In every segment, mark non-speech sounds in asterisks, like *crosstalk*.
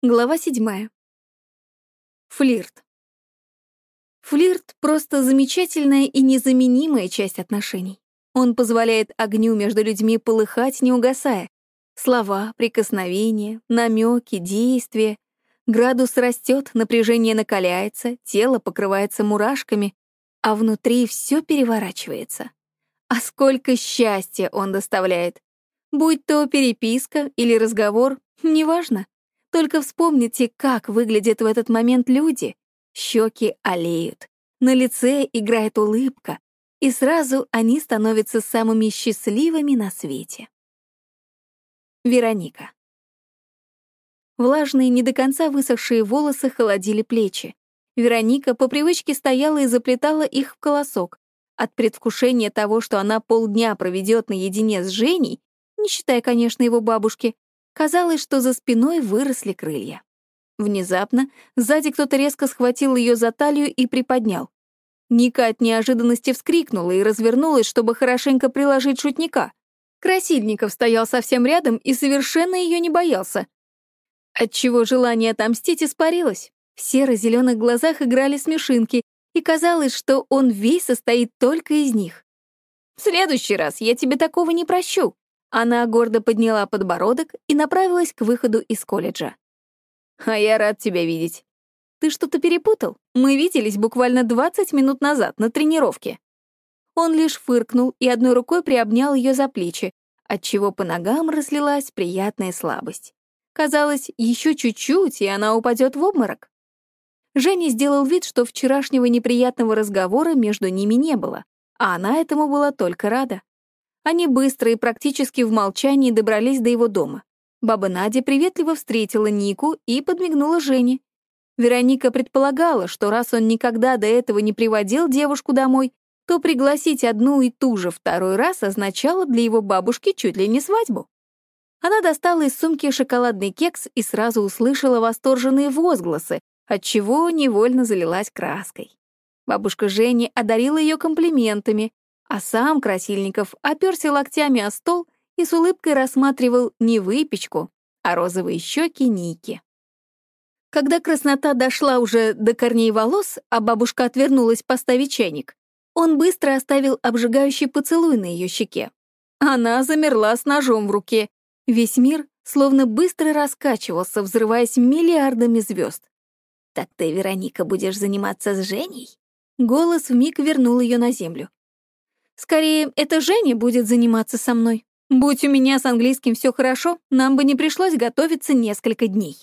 Глава седьмая. Флирт. Флирт — просто замечательная и незаменимая часть отношений. Он позволяет огню между людьми полыхать, не угасая. Слова, прикосновения, намеки, действия. Градус растет, напряжение накаляется, тело покрывается мурашками, а внутри все переворачивается. А сколько счастья он доставляет! Будь то переписка или разговор, неважно. Только вспомните, как выглядят в этот момент люди. Щеки олеют, на лице играет улыбка, и сразу они становятся самыми счастливыми на свете. Вероника. Влажные, не до конца высохшие волосы холодили плечи. Вероника по привычке стояла и заплетала их в колосок. От предвкушения того, что она полдня проведет наедине с Женей, не считая, конечно, его бабушки, Казалось, что за спиной выросли крылья. Внезапно сзади кто-то резко схватил ее за талию и приподнял. Ника от неожиданности вскрикнула и развернулась, чтобы хорошенько приложить шутника. Красильников стоял совсем рядом и совершенно ее не боялся. Отчего желание отомстить испарилось. В серо-зеленых глазах играли смешинки, и казалось, что он весь состоит только из них. «В следующий раз я тебе такого не прощу», она гордо подняла подбородок и направилась к выходу из колледжа. «А я рад тебя видеть. Ты что-то перепутал? Мы виделись буквально 20 минут назад на тренировке». Он лишь фыркнул и одной рукой приобнял ее за плечи, отчего по ногам разлилась приятная слабость. Казалось, еще чуть-чуть, и она упадет в обморок. Женя сделал вид, что вчерашнего неприятного разговора между ними не было, а она этому была только рада. Они быстро и практически в молчании добрались до его дома. Баба Надя приветливо встретила Нику и подмигнула Жене. Вероника предполагала, что раз он никогда до этого не приводил девушку домой, то пригласить одну и ту же второй раз означало для его бабушки чуть ли не свадьбу. Она достала из сумки шоколадный кекс и сразу услышала восторженные возгласы, отчего невольно залилась краской. Бабушка Жени одарила ее комплиментами, а сам Красильников оперся локтями о стол и с улыбкой рассматривал не выпечку, а розовые щеки Ники. Когда краснота дошла уже до корней волос, а бабушка отвернулась поставить чайник, он быстро оставил обжигающий поцелуй на ее щеке. Она замерла с ножом в руке. Весь мир словно быстро раскачивался, взрываясь миллиардами звезд. «Так ты, Вероника, будешь заниматься с Женей?» Голос вмиг вернул ее на землю. Скорее, это Женя будет заниматься со мной. Будь у меня с английским все хорошо, нам бы не пришлось готовиться несколько дней.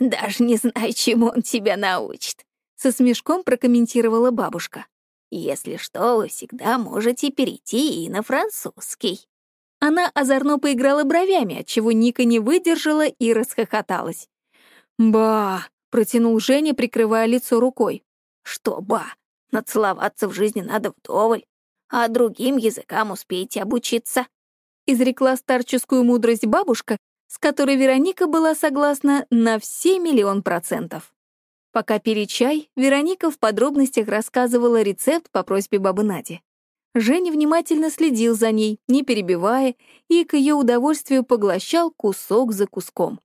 Даже не знаю, чему он тебя научит, со смешком прокомментировала бабушка. Если что, вы всегда можете перейти и на французский. Она озорно поиграла бровями, отчего Ника не выдержала и расхохоталась. «Ба!» — протянул Женя, прикрывая лицо рукой. «Что ба? Нацеловаться в жизни надо вдоволь а другим языкам успеете обучиться», — изрекла старческую мудрость бабушка, с которой Вероника была согласна на все миллион процентов. Пока пили чай, Вероника в подробностях рассказывала рецепт по просьбе бабы Нади. Женя внимательно следил за ней, не перебивая, и к ее удовольствию поглощал кусок за куском.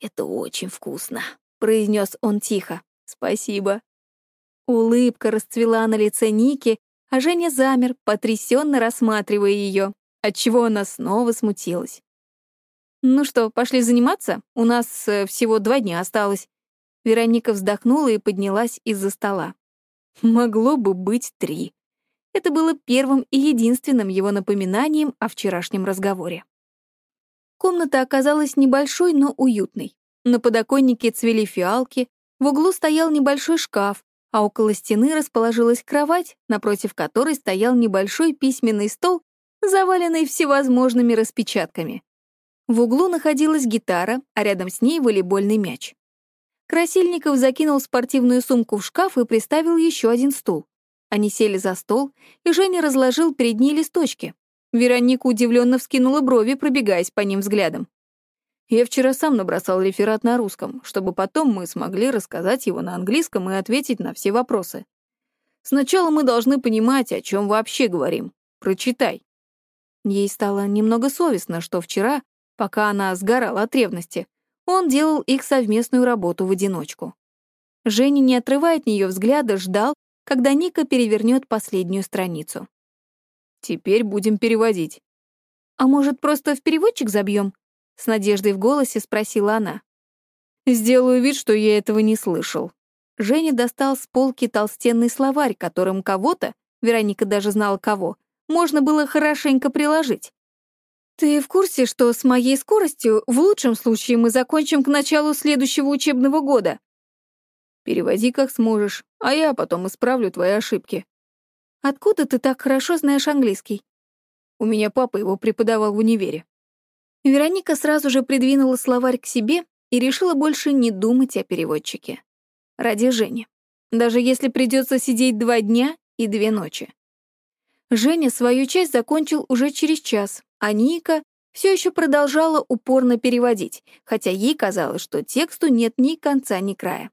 «Это очень вкусно», — произнес он тихо. «Спасибо». Улыбка расцвела на лице Ники, а Женя замер, потрясенно рассматривая ее, отчего она снова смутилась. «Ну что, пошли заниматься? У нас э, всего два дня осталось». Вероника вздохнула и поднялась из-за стола. Могло бы быть три. Это было первым и единственным его напоминанием о вчерашнем разговоре. Комната оказалась небольшой, но уютной. На подоконнике цвели фиалки, в углу стоял небольшой шкаф, а около стены расположилась кровать, напротив которой стоял небольшой письменный стол, заваленный всевозможными распечатками. В углу находилась гитара, а рядом с ней волейбольный мяч. Красильников закинул спортивную сумку в шкаф и приставил еще один стул. Они сели за стол, и Женя разложил перед ней листочки. Вероника удивленно вскинула брови, пробегаясь по ним взглядом. Я вчера сам набросал реферат на русском, чтобы потом мы смогли рассказать его на английском и ответить на все вопросы. Сначала мы должны понимать, о чем вообще говорим. Прочитай. Ей стало немного совестно, что вчера, пока она сгорала от ревности, Он делал их совместную работу в одиночку. Женя, не отрывая от нее взгляда, ждал, когда Ника перевернет последнюю страницу. «Теперь будем переводить». «А может, просто в переводчик забьем?» — с надеждой в голосе спросила она. «Сделаю вид, что я этого не слышал». Женя достал с полки толстенный словарь, которым кого-то, Вероника даже знала кого, можно было хорошенько приложить. «Ты в курсе, что с моей скоростью в лучшем случае мы закончим к началу следующего учебного года?» Переводи как сможешь, а я потом исправлю твои ошибки. Откуда ты так хорошо знаешь английский? У меня папа его преподавал в универе. Вероника сразу же придвинула словарь к себе и решила больше не думать о переводчике. Ради Жени. Даже если придется сидеть два дня и две ночи. Женя свою часть закончил уже через час, а Ника все еще продолжала упорно переводить, хотя ей казалось, что тексту нет ни конца, ни края.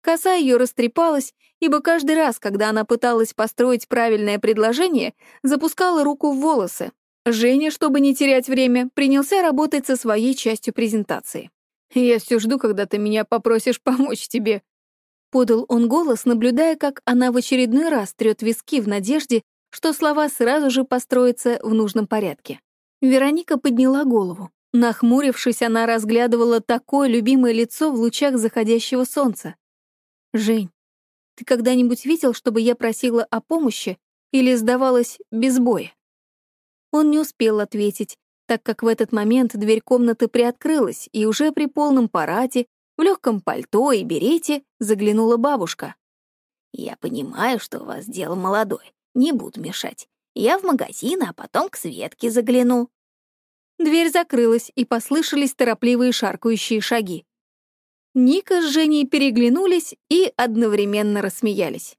Коса ее растрепалась, ибо каждый раз, когда она пыталась построить правильное предложение, запускала руку в волосы. Женя, чтобы не терять время, принялся работать со своей частью презентации. «Я все жду, когда ты меня попросишь *laughs* помочь тебе», Подал он голос, наблюдая, как она в очередной раз трет виски в надежде, что слова сразу же построятся в нужном порядке. Вероника подняла голову. Нахмурившись, она разглядывала такое любимое лицо в лучах заходящего солнца. «Жень, ты когда-нибудь видел, чтобы я просила о помощи или сдавалась без боя?» Он не успел ответить, так как в этот момент дверь комнаты приоткрылась, и уже при полном параде, в легком пальто и берете заглянула бабушка. «Я понимаю, что у вас дело молодое. Не буду мешать. Я в магазин, а потом к Светке загляну». Дверь закрылась, и послышались торопливые шаркающие шаги. Ника с Женей переглянулись и одновременно рассмеялись.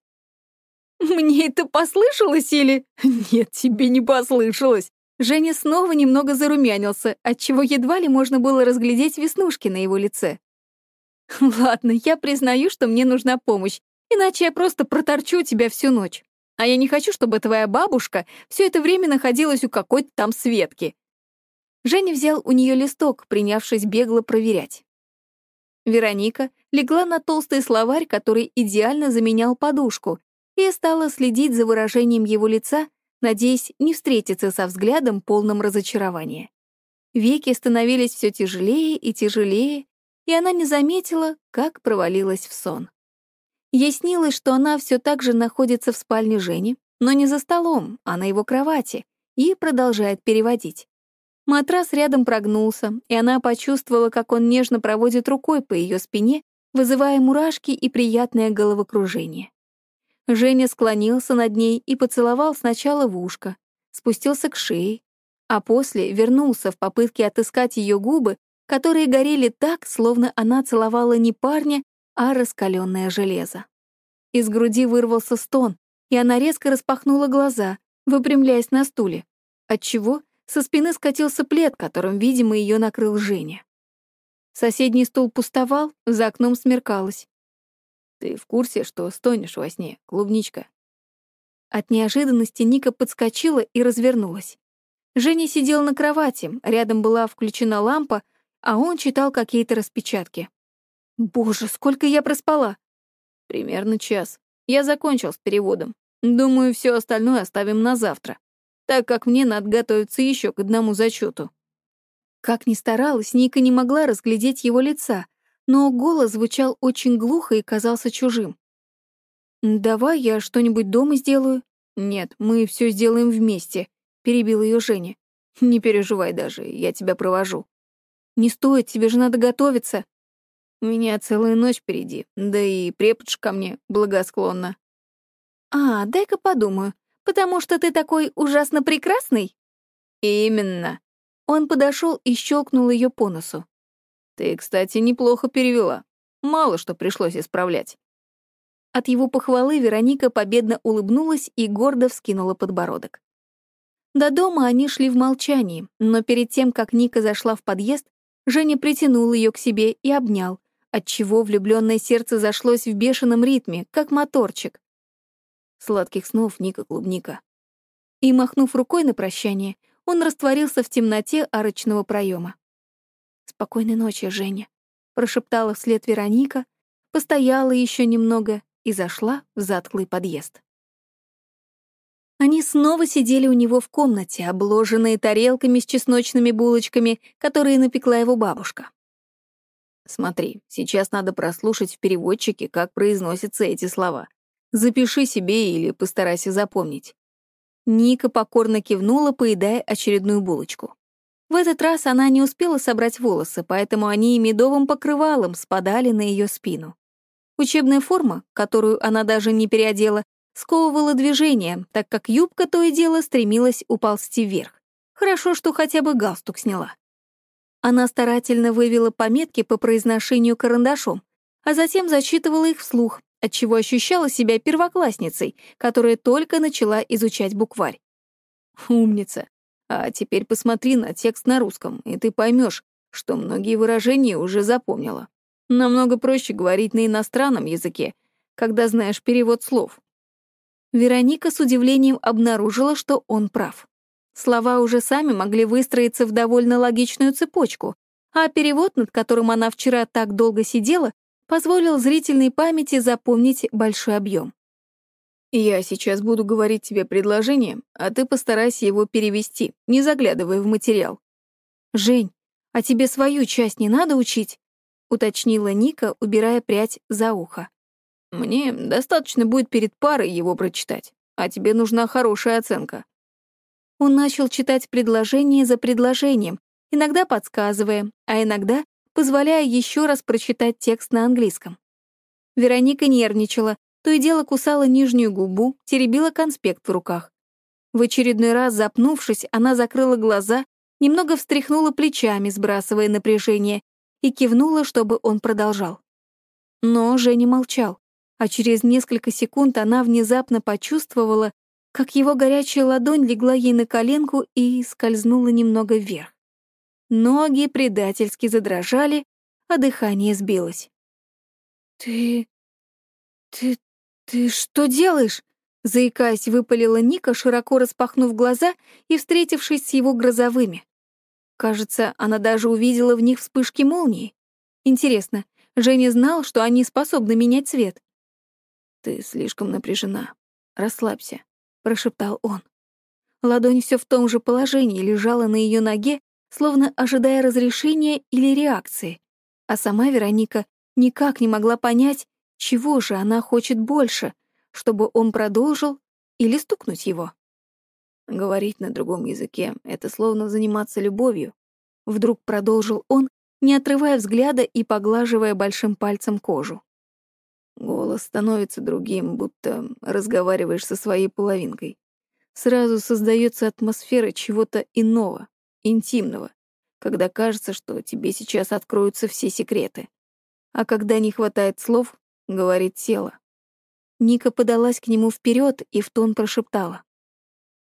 «Мне это послышалось или...» «Нет, тебе не послышалось». Женя снова немного зарумянился, отчего едва ли можно было разглядеть веснушки на его лице. «Ладно, я признаю, что мне нужна помощь, иначе я просто проторчу тебя всю ночь. А я не хочу, чтобы твоя бабушка все это время находилась у какой-то там Светки». Женя взял у нее листок, принявшись бегло проверять. Вероника легла на толстый словарь, который идеально заменял подушку, и стала следить за выражением его лица, надеясь не встретиться со взглядом, полным разочарования. Веки становились все тяжелее и тяжелее, и она не заметила, как провалилась в сон. Ей снилось, что она все так же находится в спальне Жени, но не за столом, а на его кровати, и продолжает переводить. Матрас рядом прогнулся, и она почувствовала, как он нежно проводит рукой по ее спине, вызывая мурашки и приятное головокружение. Женя склонился над ней и поцеловал сначала в ушко, спустился к шее, а после вернулся в попытке отыскать ее губы, которые горели так, словно она целовала не парня, а раскаленное железо. Из груди вырвался стон, и она резко распахнула глаза, выпрямляясь на стуле, отчего со спины скатился плед, которым, видимо, ее накрыл Женя. Соседний стул пустовал, за окном смеркалось. «Ты в курсе, что стонешь во сне, клубничка?» От неожиданности Ника подскочила и развернулась. Женя сидел на кровати, рядом была включена лампа, а он читал какие-то распечатки. «Боже, сколько я проспала!» «Примерно час. Я закончил с переводом. Думаю, все остальное оставим на завтра так как мне надо готовиться еще к одному зачету. Как ни старалась, Ника не могла разглядеть его лица, но голос звучал очень глухо и казался чужим. «Давай я что-нибудь дома сделаю». «Нет, мы все сделаем вместе», — перебил ее Женя. «Не переживай даже, я тебя провожу». «Не стоит, тебе же надо готовиться». «У меня целая ночь впереди, да и преподша ко мне благосклонна». «А, дай-ка подумаю потому что ты такой ужасно прекрасный?» «Именно». Он подошел и щелкнул ее по носу. «Ты, кстати, неплохо перевела. Мало что пришлось исправлять». От его похвалы Вероника победно улыбнулась и гордо вскинула подбородок. До дома они шли в молчании, но перед тем, как Ника зашла в подъезд, Женя притянул ее к себе и обнял, отчего влюбленное сердце зашлось в бешеном ритме, как моторчик. Сладких снов, Ника Клубника. И, махнув рукой на прощание, он растворился в темноте арочного проема. «Спокойной ночи, Женя», — прошептала вслед Вероника, постояла еще немного и зашла в затклый подъезд. Они снова сидели у него в комнате, обложенные тарелками с чесночными булочками, которые напекла его бабушка. «Смотри, сейчас надо прослушать в переводчике, как произносятся эти слова. Запиши себе или постарайся запомнить». Ника покорно кивнула, поедая очередную булочку. В этот раз она не успела собрать волосы, поэтому они медовым покрывалом спадали на ее спину. Учебная форма, которую она даже не переодела, сковывала движение, так как юбка то и дело стремилась уползти вверх. Хорошо, что хотя бы галстук сняла. Она старательно вывела пометки по произношению карандашом, а затем зачитывала их вслух, отчего ощущала себя первоклассницей, которая только начала изучать букварь. Умница. А теперь посмотри на текст на русском, и ты поймешь, что многие выражения уже запомнила. Намного проще говорить на иностранном языке, когда знаешь перевод слов. Вероника с удивлением обнаружила, что он прав. Слова уже сами могли выстроиться в довольно логичную цепочку, а перевод, над которым она вчера так долго сидела, позволил зрительной памяти запомнить большой объем. «Я сейчас буду говорить тебе предложение, а ты постарайся его перевести, не заглядывая в материал». «Жень, а тебе свою часть не надо учить?» — уточнила Ника, убирая прядь за ухо. Мне достаточно будет перед парой его прочитать, а тебе нужна хорошая оценка». Он начал читать предложение за предложением, иногда подсказывая, а иногда позволяя еще раз прочитать текст на английском. Вероника нервничала, то и дело кусала нижнюю губу, теребила конспект в руках. В очередной раз запнувшись, она закрыла глаза, немного встряхнула плечами, сбрасывая напряжение, и кивнула, чтобы он продолжал. Но Женя молчал а через несколько секунд она внезапно почувствовала, как его горячая ладонь легла ей на коленку и скользнула немного вверх. Ноги предательски задрожали, а дыхание сбилось. «Ты... ты... ты что делаешь?» Заикаясь, выпалила Ника, широко распахнув глаза и встретившись с его грозовыми. Кажется, она даже увидела в них вспышки молнии. Интересно, Женя знал, что они способны менять цвет? «Ты слишком напряжена. Расслабься», — прошептал он. Ладонь все в том же положении лежала на ее ноге, словно ожидая разрешения или реакции. А сама Вероника никак не могла понять, чего же она хочет больше, чтобы он продолжил или стукнуть его. Говорить на другом языке — это словно заниматься любовью. Вдруг продолжил он, не отрывая взгляда и поглаживая большим пальцем кожу. Голос становится другим, будто разговариваешь со своей половинкой. Сразу создается атмосфера чего-то иного, интимного, когда кажется, что тебе сейчас откроются все секреты. А когда не хватает слов, говорит тело. Ника подалась к нему вперед и в тон прошептала.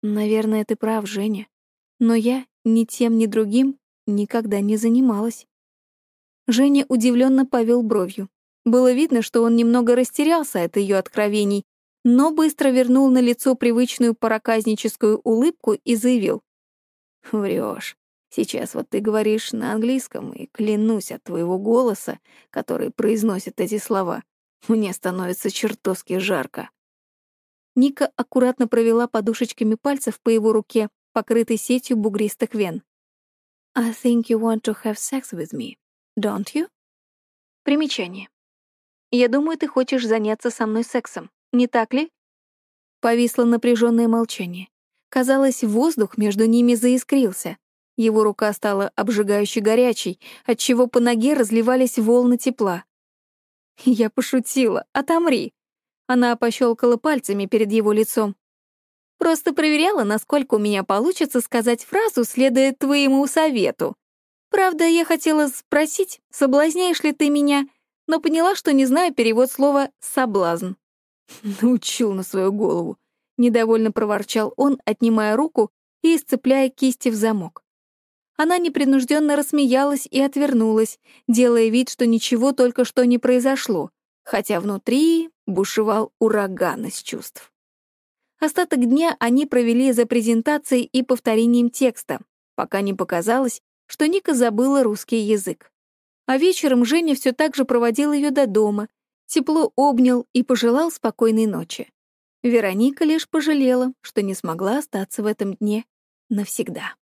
«Наверное, ты прав, Женя. Но я ни тем, ни другим никогда не занималась». Женя удивленно повел бровью. Было видно, что он немного растерялся от ее откровений, но быстро вернул на лицо привычную проказническую улыбку и заявил. «Врешь. Сейчас вот ты говоришь на английском, и клянусь от твоего голоса, который произносит эти слова, мне становится чертовски жарко». Ника аккуратно провела подушечками пальцев по его руке, покрытой сетью бугристых вен. «I think you want to have sex with me, don't you?» Примечание. Я думаю, ты хочешь заняться со мной сексом, не так ли?» Повисло напряженное молчание. Казалось, воздух между ними заискрился. Его рука стала обжигающе горячей, отчего по ноге разливались волны тепла. Я пошутила. «Отомри!» Она пощелкала пальцами перед его лицом. «Просто проверяла, насколько у меня получится сказать фразу, следуя твоему совету. Правда, я хотела спросить, соблазняешь ли ты меня но поняла, что не знаю перевод слова «соблазн». *laughs* Научил на свою голову. Недовольно проворчал он, отнимая руку и сцепляя кисти в замок. Она непринужденно рассмеялась и отвернулась, делая вид, что ничего только что не произошло, хотя внутри бушевал ураган из чувств. Остаток дня они провели за презентацией и повторением текста, пока не показалось, что Ника забыла русский язык. А вечером Женя все так же проводил ее до дома, тепло обнял и пожелал спокойной ночи. Вероника лишь пожалела, что не смогла остаться в этом дне навсегда.